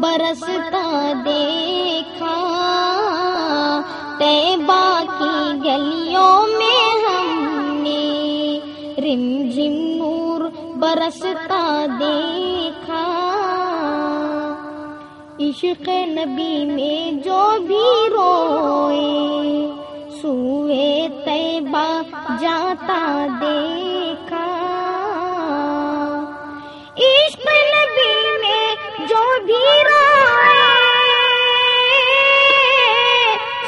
برستا دیکھا۔ تیبا کی گلیوں میں ہم نے رم جم نور برستا دیکھا۔ عشق نبی میں جو بھی سوئے تیبا جاتا دیکھا۔ عشق نبی میں جو بھی روئے،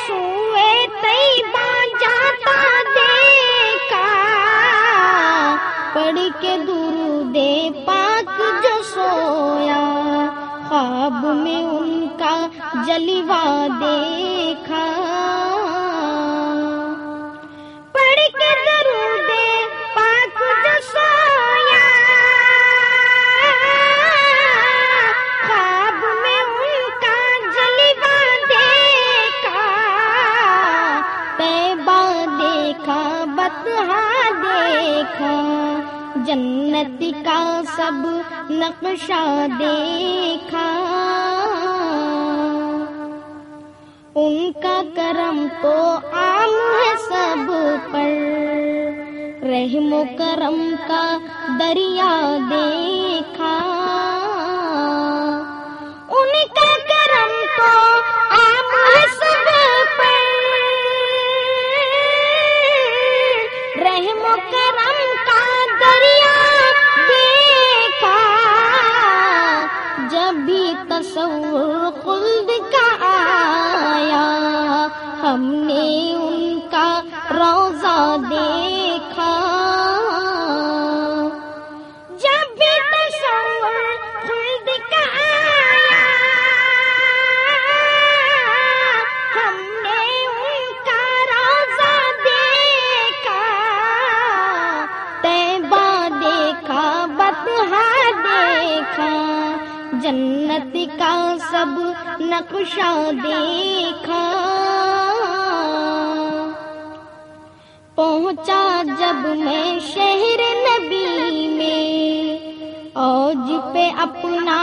سوئے تیبا جاتا دیکھا۔ پڑھ کے درود پاک جو سویا، خواب میں ان کا جلوہ دیکھا۔ دیکھا ہاں دیکھا، جنت کا سب نقشہ دیکھا۔ ان کا کرم تو عام ہے سب پر، رحم و کرم کا دریا دیکھا۔ کرم کا دریا دیکھا، جب بھی تصور خلد کا آیا، ہم نے ان کا روزہ دیکھا۔ دیکھا جنت کا سب نقشہ دیکھا پہنچا جب میں شہر نبی میں اوج پہ اپنا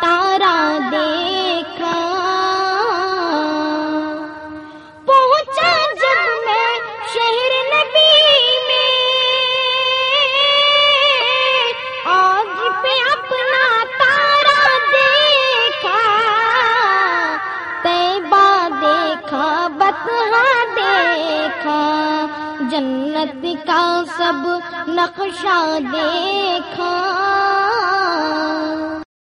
تارا دیکھا بتہا دیکھا جنت کا سب نقشہ دیکھا